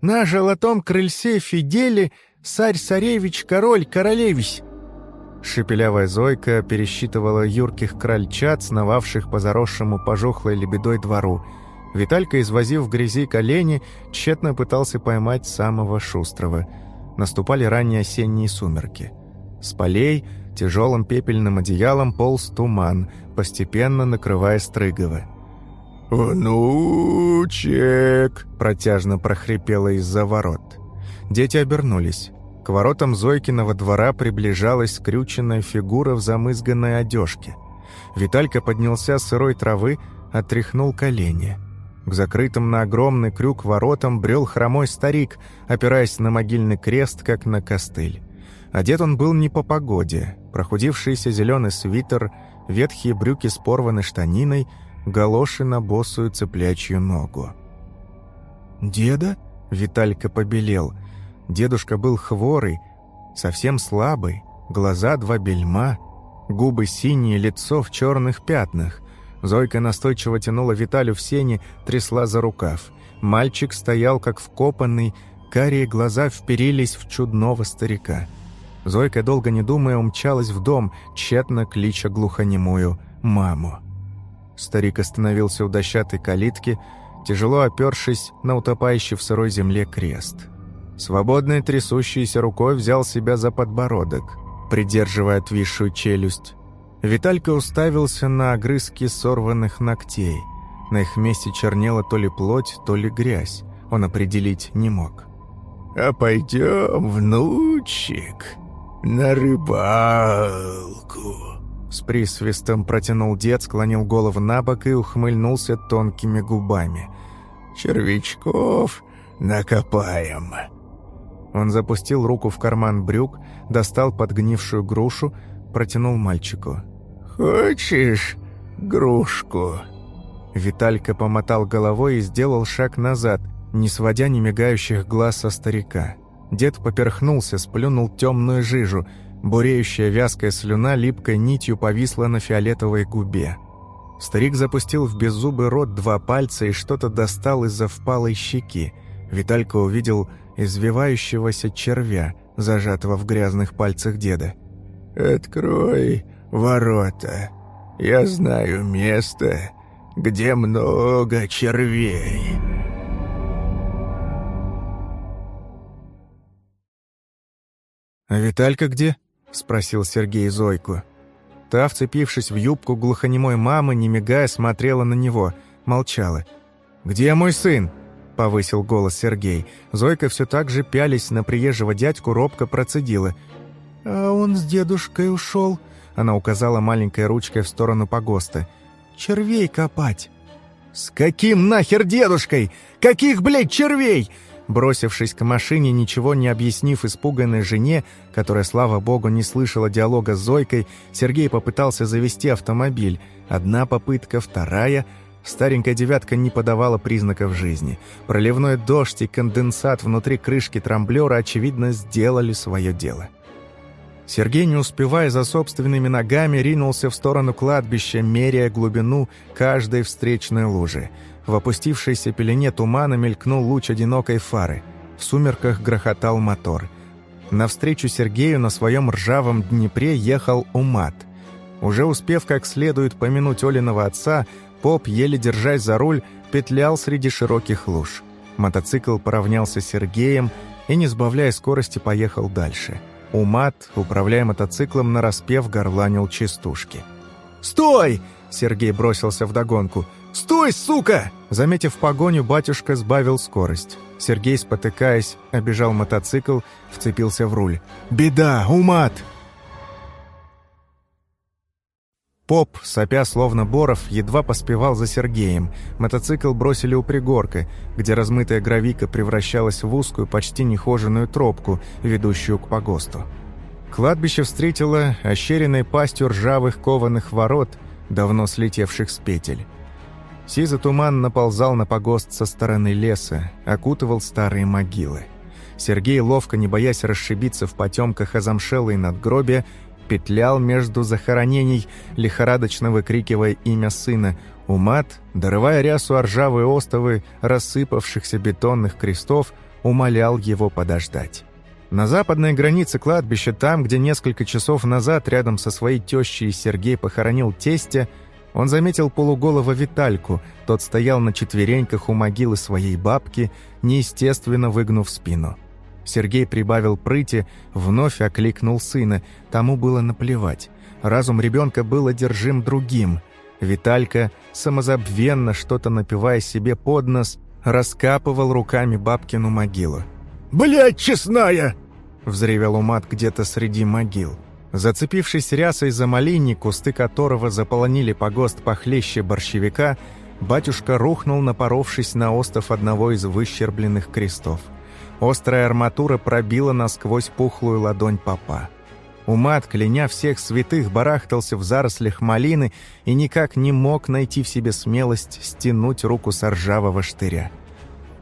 S1: «На золотом крыльце Фидели царь-царевич, король-королевич!» Шепелявая Зойка пересчитывала юрких крольчат, сновавших по заросшему пожухлой лебедой двору. Виталька, извозив в грязи колени, тщетно пытался поймать самого шустрого. Наступали ранние осенние сумерки. С полей тяжелым пепельным одеялом полз туман, постепенно накрывая Стрыгова.
S2: «Внучек!»
S1: – протяжно прохрипело из-за ворот. Дети обернулись. К воротам Зойкиного двора приближалась скрюченная фигура в замызганной одежке. Виталька поднялся с сырой травы, отряхнул колени. К закрытым на огромный крюк воротам брел хромой старик, опираясь на могильный крест, как на костыль. Одет он был не по погоде. Прохудившийся зеленый свитер, ветхие брюки с порванной штаниной, галоши на босую цыплячью ногу. «Деда?» — Виталька побелел. Дедушка был хворый, совсем слабый, глаза два бельма, губы синие, лицо в черных пятнах. Зойка настойчиво тянула Виталю в сене, трясла за рукав. Мальчик стоял как вкопанный, карие глаза вперились в чудного старика. Зойка, долго не думая, умчалась в дом, тщетно клича глухонемую «маму». Старик остановился у дощатой калитки, тяжело опершись на утопающий в сырой земле крест. Свободной трясущейся рукой взял себя за подбородок, придерживая отвисшую челюсть. Виталька уставился на огрызки сорванных ногтей. На их месте чернела то ли плоть, то ли грязь. Он определить не мог.
S2: «А пойдем, внучек, на рыбалку!»
S1: С присвистом протянул дед, склонил голову на бок и ухмыльнулся тонкими губами.
S2: «Червячков накопаем!»
S1: Он запустил руку в карман брюк, достал подгнившую грушу, протянул мальчику.
S2: «Хочешь грушку?»
S1: Виталька помотал головой и сделал шаг назад, не сводя немигающих глаз со старика. Дед поперхнулся, сплюнул темную жижу. Буреющая вязкая слюна липкой нитью повисла на фиолетовой губе. Старик запустил в беззубый рот два пальца и что-то достал из-за впалой щеки. Виталька увидел извивающегося червя, зажатого в грязных пальцах деда.
S2: «Открой ворота. Я знаю место, где много червей».
S1: «А Виталька где?» — спросил Сергей Зойку. Та, вцепившись в юбку глухонемой мамы, не мигая, смотрела на него, молчала. «Где мой сын?» — повысил голос Сергей. Зойка все так же, пялись на приезжего дядьку, робко процедила. «А он с дедушкой ушел», — она указала маленькой ручкой в сторону погоста. «Червей копать». «С каким нахер дедушкой? Каких, блядь, червей?» Бросившись к машине, ничего не объяснив испуганной жене, которая, слава богу, не слышала диалога с Зойкой, Сергей попытался завести автомобиль. Одна попытка, вторая — Старенькая «девятка» не подавала признаков жизни. Проливной дождь и конденсат внутри крышки трамблера, очевидно, сделали свое дело. Сергей, не успевая за собственными ногами, ринулся в сторону кладбища, меряя глубину каждой встречной лужи. В опустившейся пелене тумана мелькнул луч одинокой фары. В сумерках грохотал мотор. Навстречу Сергею на своем ржавом Днепре ехал Умат. Уже успев как следует помянуть Олиного отца, Поп, еле держась за руль, петлял среди широких луж. Мотоцикл поравнялся с Сергеем и, не сбавляя скорости, поехал дальше. Умат, управляя мотоциклом, нараспев горланил частушки. «Стой!» — Сергей бросился вдогонку. «Стой, сука!» Заметив погоню, батюшка сбавил скорость. Сергей, спотыкаясь, обежал мотоцикл, вцепился в руль. «Беда! Умат!» Поп, сопя словно боров, едва поспевал за Сергеем. Мотоцикл бросили у пригорка, где размытая гравика превращалась в узкую, почти нехоженную тропку, ведущую к погосту. Кладбище встретило ощеренной пастью ржавых кованых ворот, давно слетевших с петель. Сизый туман наползал на погост со стороны леса, окутывал старые могилы. Сергей, ловко не боясь расшибиться в потемках озамшелой надгробия, петлял между захоронений, лихорадочно выкрикивая имя сына. Умат, дорывая рясу ржавые остовы рассыпавшихся бетонных крестов, умолял его подождать. На западной границе кладбища, там, где несколько часов назад рядом со своей тещей Сергей похоронил тестя, он заметил полуголого Витальку, тот стоял на четвереньках у могилы своей бабки, неестественно выгнув спину. Сергей прибавил прыти, вновь окликнул сына, тому было наплевать. Разум ребенка был одержим другим. Виталька, самозабвенно что-то напивая себе под нос, раскапывал руками бабкину могилу.
S2: «Блядь, честная!»
S1: — взревел Умат где-то среди могил. Зацепившись рясой за малинник, кусты которого заполонили погост похлеще борщевика, батюшка рухнул, напоровшись на остов одного из выщербленных крестов. Острая арматура пробила насквозь пухлую ладонь папа. Умат, кляня всех святых, барахтался в зарослях малины и никак не мог найти в себе смелость стянуть руку с ржавого штыря.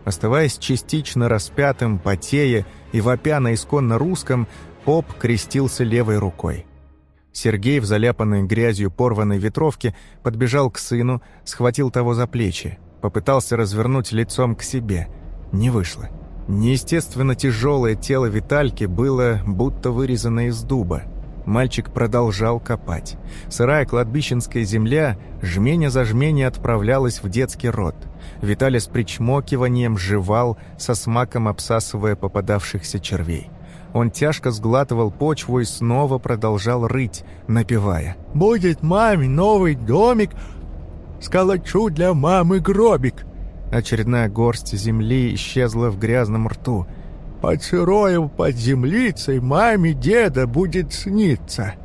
S1: Оставаясь частично распятым, потея и вопя на исконно русском, поп крестился левой рукой. Сергей в заляпанной грязью порванной ветровке подбежал к сыну, схватил того за плечи, попытался развернуть лицом к себе. Не вышло. Неестественно тяжелое тело Витальки было будто вырезано из дуба. Мальчик продолжал копать. Сырая кладбищенская земля жменя за жменя отправлялась в детский рот. Виталий с причмокиванием жевал, со смаком обсасывая попадавшихся червей. Он тяжко сглатывал почву и снова продолжал рыть, напевая.
S2: «Будет маме новый домик, сколочу для мамы гробик».
S1: Очередная горсть земли исчезла в грязном рту.
S2: «Под сырою под землицей маме деда будет сниться».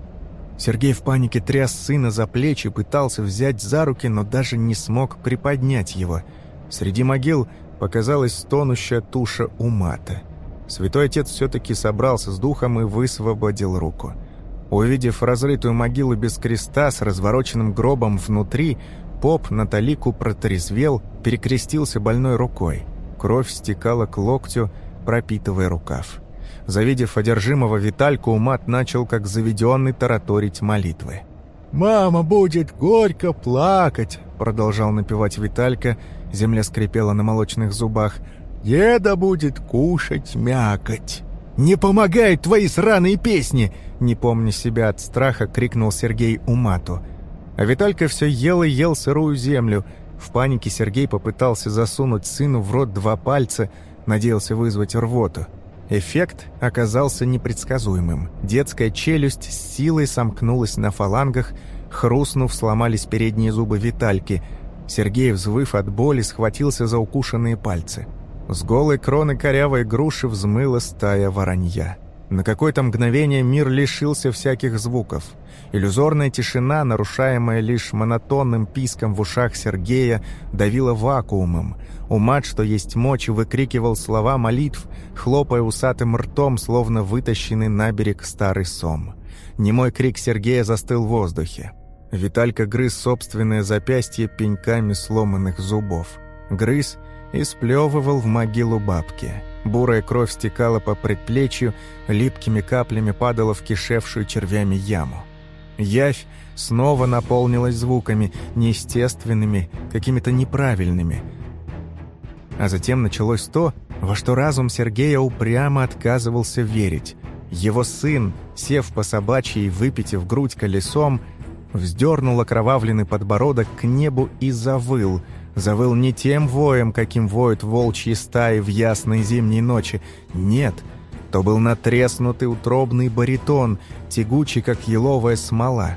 S1: Сергей в панике тряс сына за плечи, пытался взять за руки, но даже не смог приподнять его – Среди могил показалась стонущая туша Умата. Святой отец все-таки собрался с духом и высвободил руку. Увидев разрытую могилу без креста с развороченным гробом внутри, поп на талику протрезвел, перекрестился больной рукой. Кровь стекала к локтю, пропитывая рукав. Завидев одержимого Витальку, Умат начал, как заведенный, тараторить молитвы.
S2: «Мама будет горько плакать», — продолжал напевать Виталька,
S1: Земля скрипела на молочных зубах.
S2: «Деда будет кушать мякоть!»
S1: «Не помогают твои сраные песни!» Не помня себя от страха, крикнул Сергей Умату. А Виталька все ел и ел сырую землю. В панике Сергей попытался засунуть сыну в рот два пальца, надеялся вызвать рвоту. Эффект оказался непредсказуемым. Детская челюсть с силой сомкнулась на фалангах, хрустнув, сломались передние зубы Витальки – Сергей, взвыв от боли, схватился за укушенные пальцы. С голой кроны корявой груши взмыла стая воронья. На какое-то мгновение мир лишился всяких звуков. Иллюзорная тишина, нарушаемая лишь монотонным писком в ушах Сергея, давила вакуумом. Умат, что есть мочь, выкрикивал слова молитв, хлопая усатым ртом, словно вытащенный на берег старый сом. Немой крик Сергея застыл в воздухе. Виталька грыз собственное запястье пеньками сломанных зубов. Грыз и сплевывал в могилу бабки. Бурая кровь стекала по предплечью, липкими каплями падала в кишевшую червями яму. Явь снова наполнилась звуками, неестественными, какими-то неправильными. А затем началось то, во что разум Сергея упрямо отказывался верить. Его сын, сев по собачьей, выпитив грудь колесом, вздернул окровавленный подбородок к небу и завыл. Завыл не тем воем, каким воют волчьи стаи в ясной зимней ночи. Нет, то был натреснутый утробный баритон, тягучий, как еловая смола.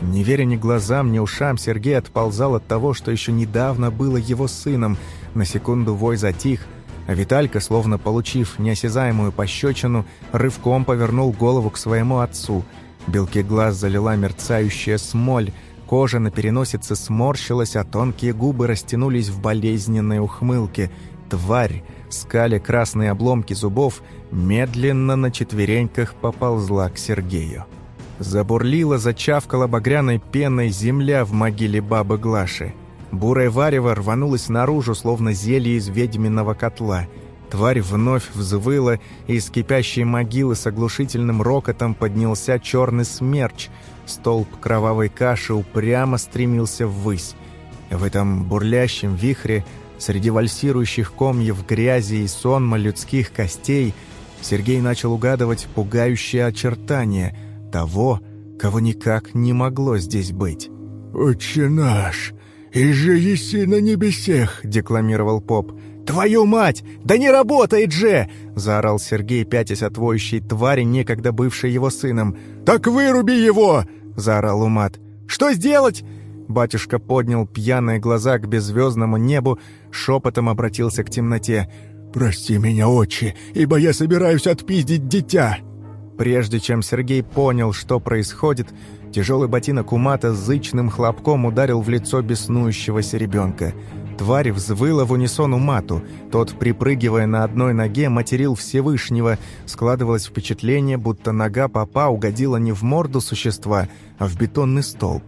S1: Не веря ни глазам, ни ушам, Сергей отползал от того, что еще недавно было его сыном. На секунду вой затих, а Виталька, словно получив неосязаемую пощечину, рывком повернул голову к своему отцу — Белки глаз залила мерцающая смоль, кожа на переносице сморщилась, а тонкие губы растянулись в болезненной ухмылке. Тварь, скали красные обломки зубов, медленно на четвереньках поползла к Сергею. Забурлила, зачавкала багряной пеной земля в могиле бабы Глаши. Бурое варево рванулось наружу, словно зелье из ведьминого котла. Тварь вновь взвыла, и из кипящей могилы с оглушительным рокотом поднялся черный смерч. Столб кровавой каши упрямо стремился ввысь. В этом бурлящем вихре, среди вальсирующих комьев грязи и сонма людских костей, Сергей начал угадывать пугающие очертания того, кого никак не могло здесь быть.
S2: «Отче наш, и же еси на небесех!» — декламировал поп.
S1: «Твою мать! Да не работает же!» — заорал Сергей, пятясь от воющей твари, некогда бывшей его сыном.
S2: «Так выруби его!»
S1: — заорал Умат. «Что сделать?» Батюшка поднял пьяные глаза к беззвездному небу, шепотом обратился к темноте.
S2: «Прости меня, отче, ибо я собираюсь отпиздить дитя!»
S1: Прежде чем Сергей понял, что происходит, тяжелый ботинок Умата с зычным хлопком ударил в лицо беснующегося ребенка — Тварь взвыла в унисон мату. Тот, припрыгивая на одной ноге, материл Всевышнего. Складывалось впечатление, будто нога папа угодила не в морду существа, а в бетонный столб.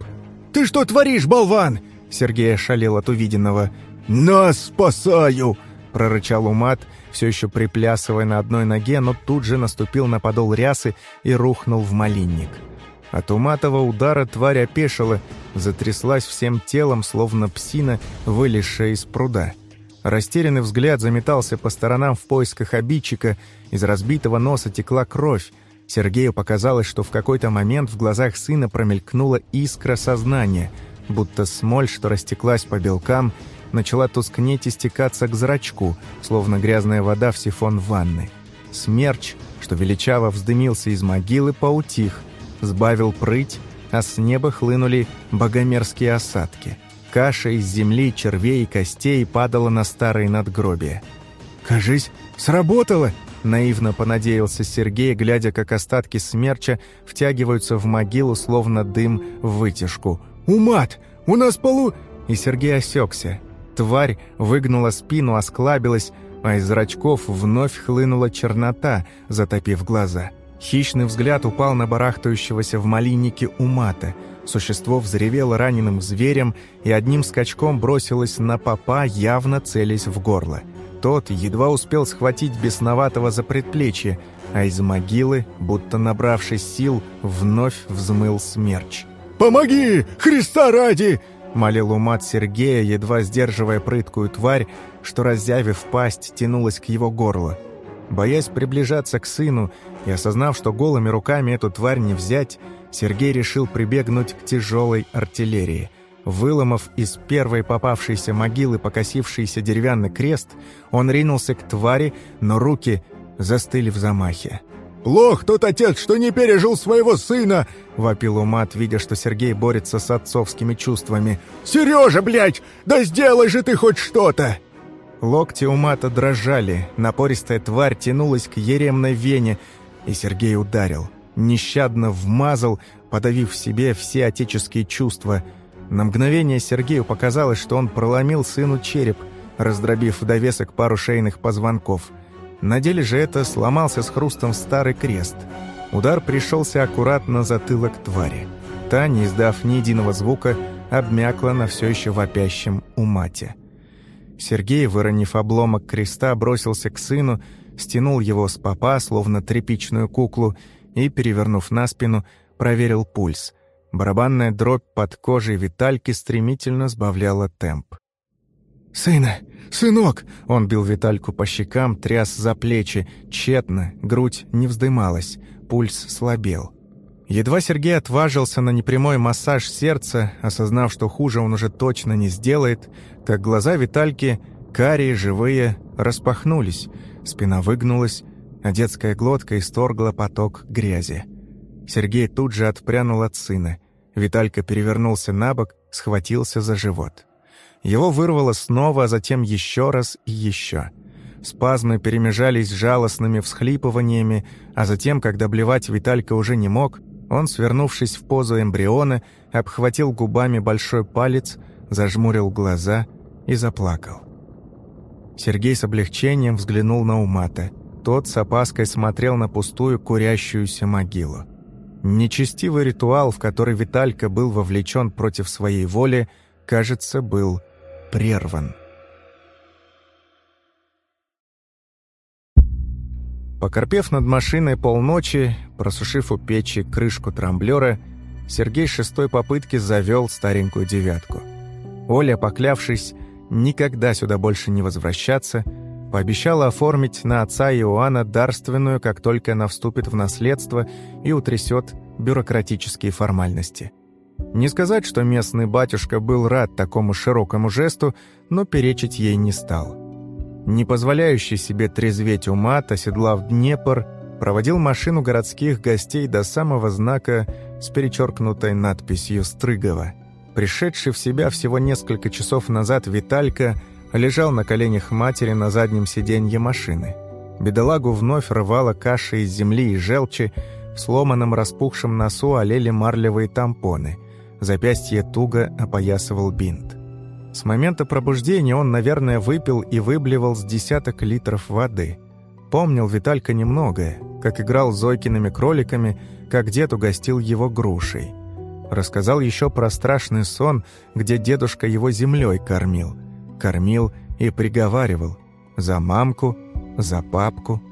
S2: «Ты что творишь, болван?»
S1: Сергей ошалел от увиденного.
S2: «Нас спасаю!»
S1: — прорычал Умат, все еще приплясывая на одной ноге, но тут же наступил на подол рясы и рухнул в малинник. От уматого удара тварь опешила, затряслась всем телом, словно псина, вылезшая из пруда. Растерянный взгляд заметался по сторонам в поисках обидчика, из разбитого носа текла кровь. Сергею показалось, что в какой-то момент в глазах сына промелькнула искра сознания, будто смоль, что растеклась по белкам, начала тускнеть и стекаться к зрачку, словно грязная вода в сифон ванны. Смерч, что величаво вздымился из могилы, поутих — сбавил прыть, а с неба хлынули богомерзкие осадки. Каша из земли, червей и костей падала на старые надгробия.
S2: «Кажись, сработало!»
S1: — наивно понадеялся Сергей, глядя, как остатки смерча втягиваются в могилу, словно дым в вытяжку.
S2: «Умат! У нас полу...»
S1: И Сергей осекся. Тварь выгнула спину, осклабилась, а из зрачков вновь хлынула чернота, затопив глаза. Хищный взгляд упал на барахтающегося в малиннике умата. Существо взревело раненым зверем и одним скачком бросилось на попа, явно целясь в горло. Тот едва успел схватить бесноватого за предплечье, а из могилы, будто набравшись сил, вновь взмыл смерч.
S2: «Помоги! Христа ради!»
S1: — молил умат Сергея, едва сдерживая прыткую тварь, что, разъявив пасть, тянулась к его горлу. Боясь приближаться к сыну и осознав, что голыми руками эту тварь не взять, Сергей решил прибегнуть к тяжелой артиллерии. Выломав из первой попавшейся могилы покосившийся деревянный крест, он ринулся к твари, но руки застыли в замахе.
S2: «Плох тот отец, что не пережил своего сына!» — вопил Умат, видя, что Сергей борется с отцовскими чувствами. «Сережа, блядь, да сделай же ты хоть что-то!»
S1: Локти у мата дрожали, напористая тварь тянулась к еремной вене, и Сергей ударил. Нещадно вмазал, подавив в себе все отеческие чувства. На мгновение Сергею показалось, что он проломил сыну череп, раздробив в довесок пару шейных позвонков. На деле же это сломался с хрустом старый крест. Удар пришелся аккуратно на затылок твари. Та, не издав ни единого звука, обмякла на все еще вопящем умате. Сергей, выронив обломок креста, бросился к сыну, стянул его с попа, словно тряпичную куклу, и, перевернув на спину, проверил пульс. Барабанная дробь под кожей Витальки стремительно сбавляла темп.
S2: «Сына! Сынок!»
S1: Он бил Витальку по щекам, тряс за плечи. Тщетно, грудь не вздымалась, пульс слабел. Едва Сергей отважился на непрямой массаж сердца, осознав, что хуже он уже точно не сделает, как глаза Витальки, карие, живые, распахнулись, спина выгнулась, а детская глотка исторгла поток грязи. Сергей тут же отпрянул от сына. Виталька перевернулся на бок, схватился за живот. Его вырвало снова, а затем еще раз и еще. Спазмы перемежались с жалостными всхлипываниями, а затем, когда блевать Виталька уже не мог, он, свернувшись в позу эмбриона, обхватил губами большой палец, зажмурил глаза и заплакал. Сергей с облегчением взглянул на Умата. Тот с опаской смотрел на пустую курящуюся могилу. Нечестивый ритуал, в который Виталька был вовлечен против своей воли, кажется, был прерван. Покорпев над машиной полночи, просушив у печи крышку трамблера, Сергей шестой попытки завел старенькую девятку. Оля, поклявшись никогда сюда больше не возвращаться, пообещала оформить на отца Иоанна дарственную, как только она вступит в наследство и утрясет бюрократические формальности. Не сказать, что местный батюшка был рад такому широкому жесту, но перечить ей не стал. Не позволяющий себе трезветь умат, оседлав Днепр, проводил машину городских гостей до самого знака с перечеркнутой надписью «Стрыгова». Пришедший в себя всего несколько часов назад Виталька лежал на коленях матери на заднем сиденье машины. Бедолагу вновь рвала каша из земли и желчи, в сломанном распухшем носу олели марлевые тампоны. Запястье туго опоясывал бинт. С момента пробуждения он, наверное, выпил и выблевал с десяток литров воды. Помнил Виталька немногое, как играл с Зойкиными кроликами, как дед угостил его грушей. Рассказал еще про страшный сон, где дедушка его землей кормил. Кормил и приговаривал «За мамку, за папку».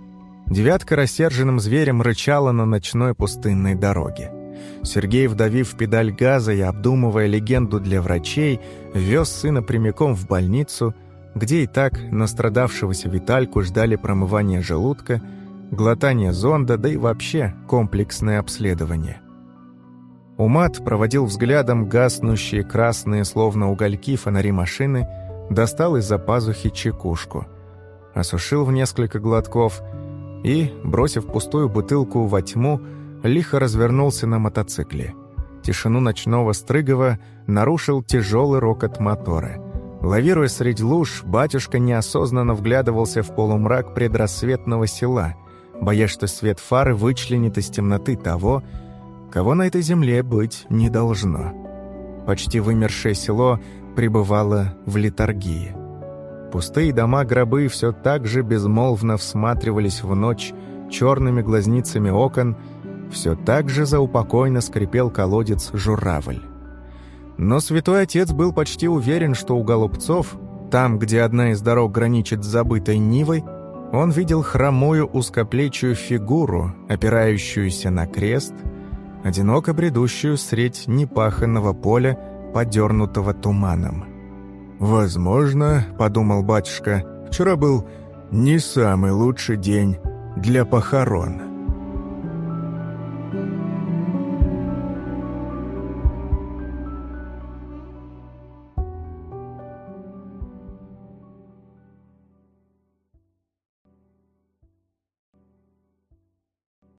S1: Девятка рассерженным зверем рычала на ночной пустынной дороге. Сергей, вдавив педаль газа и обдумывая легенду для врачей, вез сына прямиком в больницу, где и так настрадавшегося Витальку ждали промывания желудка, глотание зонда, да и вообще комплексное обследование. Умат проводил взглядом гаснущие красные, словно угольки, фонари машины, достал из-за пазухи чекушку, осушил в несколько глотков – и, бросив пустую бутылку во тьму, лихо развернулся на мотоцикле. Тишину ночного Стрыгова нарушил тяжелый рокот мотора. Лавируя среди луж, батюшка неосознанно вглядывался в полумрак предрассветного села, боясь, что свет фары вычленит из темноты того, кого на этой земле быть не должно. Почти вымершее село пребывало в литургии. Пустые дома-гробы все так же безмолвно всматривались в ночь черными глазницами окон, все так же заупокойно скрипел колодец журавль. Но святой отец был почти уверен, что у голубцов, там, где одна из дорог граничит с забытой Нивой, он видел хромую узкоплечую фигуру, опирающуюся на крест, одиноко бредущую средь непаханного поля, подернутого туманом.
S2: «Возможно, — подумал батюшка, — вчера был не самый лучший день для похорон».